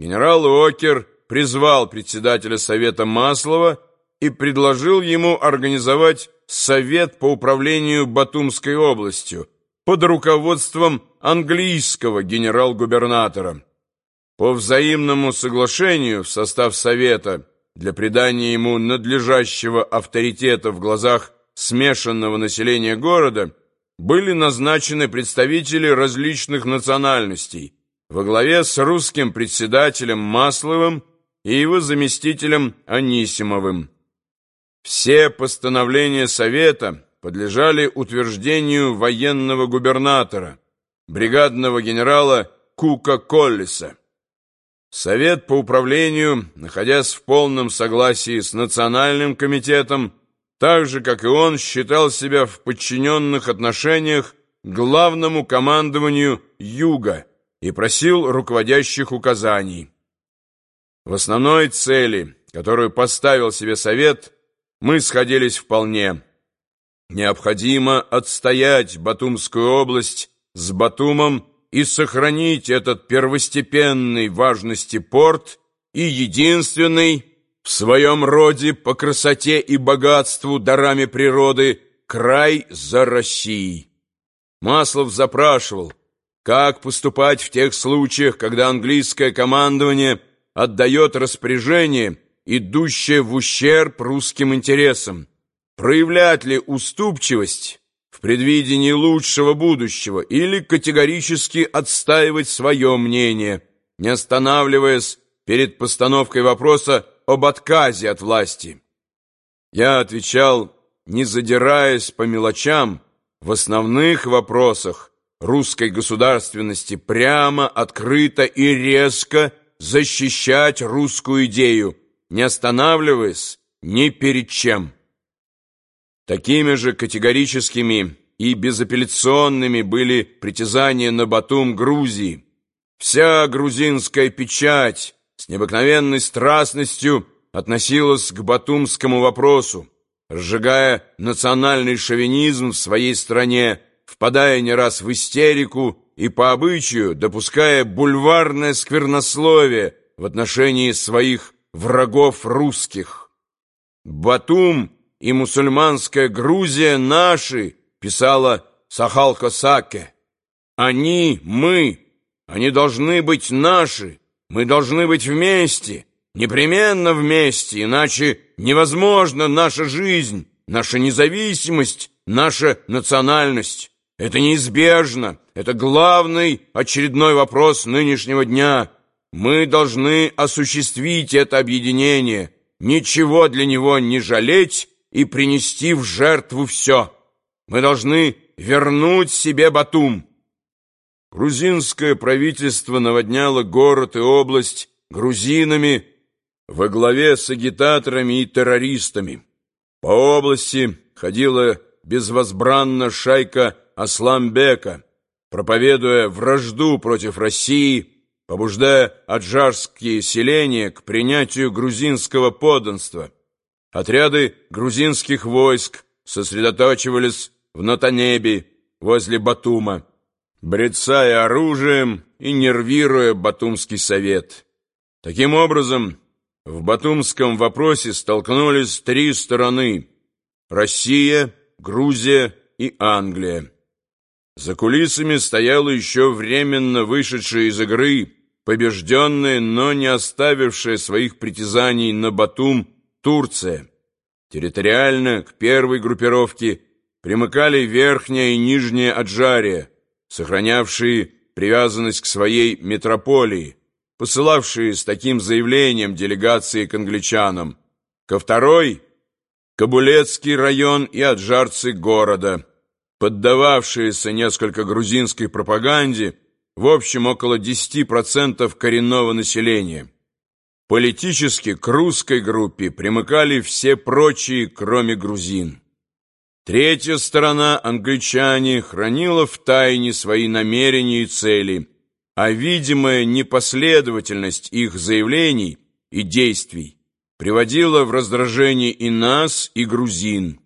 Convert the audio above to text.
генерал Окер призвал председателя Совета Маслова и предложил ему организовать Совет по управлению Батумской областью под руководством английского генерал-губернатора. По взаимному соглашению в состав Совета для придания ему надлежащего авторитета в глазах смешанного населения города были назначены представители различных национальностей во главе с русским председателем Масловым и его заместителем Анисимовым. Все постановления Совета подлежали утверждению военного губернатора, бригадного генерала Кука Коллиса. Совет по управлению, находясь в полном согласии с Национальным комитетом, так же, как и он, считал себя в подчиненных отношениях главному командованию Юга и просил руководящих указаний. В основной цели, которую поставил себе Совет, мы сходились вполне. Необходимо отстоять Батумскую область с Батумом и сохранить этот первостепенный важности порт и единственный в своем роде по красоте и богатству дарами природы край за Россией. Маслов запрашивал, как поступать в тех случаях, когда английское командование отдает распоряжение, идущее в ущерб русским интересам, проявлять ли уступчивость в предвидении лучшего будущего или категорически отстаивать свое мнение, не останавливаясь перед постановкой вопроса об отказе от власти. Я отвечал, не задираясь по мелочам, в основных вопросах русской государственности прямо, открыто и резко защищать русскую идею, не останавливаясь ни перед чем. Такими же категорическими и безапелляционными были притязания на Батум Грузии. Вся грузинская печать с необыкновенной страстностью относилась к батумскому вопросу, разжигая национальный шовинизм в своей стране, впадая не раз в истерику и по обычаю допуская бульварное сквернословие в отношении своих врагов русских. Батум и мусульманская Грузия наши, писала Сахалка Саке. Они, мы, они должны быть наши, мы должны быть вместе, непременно вместе, иначе невозможна наша жизнь, наша независимость, наша национальность. Это неизбежно, это главный очередной вопрос нынешнего дня. Мы должны осуществить это объединение, ничего для него не жалеть и принести в жертву все. Мы должны вернуть себе Батум. Грузинское правительство наводняло город и область грузинами во главе с агитаторами и террористами. По области ходила безвозбранно шайка Асламбека, проповедуя вражду против России, побуждая аджарские селения к принятию грузинского подданства. Отряды грузинских войск сосредотачивались в Натанебе возле Батума брецая оружием и нервируя Батумский совет. Таким образом, в Батумском вопросе столкнулись три стороны – Россия, Грузия и Англия. За кулисами стояла еще временно вышедшая из игры, побежденная, но не оставившая своих притязаний на Батум Турция. Территориально к первой группировке примыкали Верхняя и Нижняя Аджария, сохранявшие привязанность к своей метрополии, посылавшие с таким заявлением делегации к англичанам. Ко второй – Кабулецкий район и аджарцы города, поддававшиеся несколько грузинской пропаганде, в общем около 10% коренного населения. Политически к русской группе примыкали все прочие, кроме грузин. Третья сторона, англичане, хранила в тайне свои намерения и цели, а видимая непоследовательность их заявлений и действий приводила в раздражение и нас, и грузин.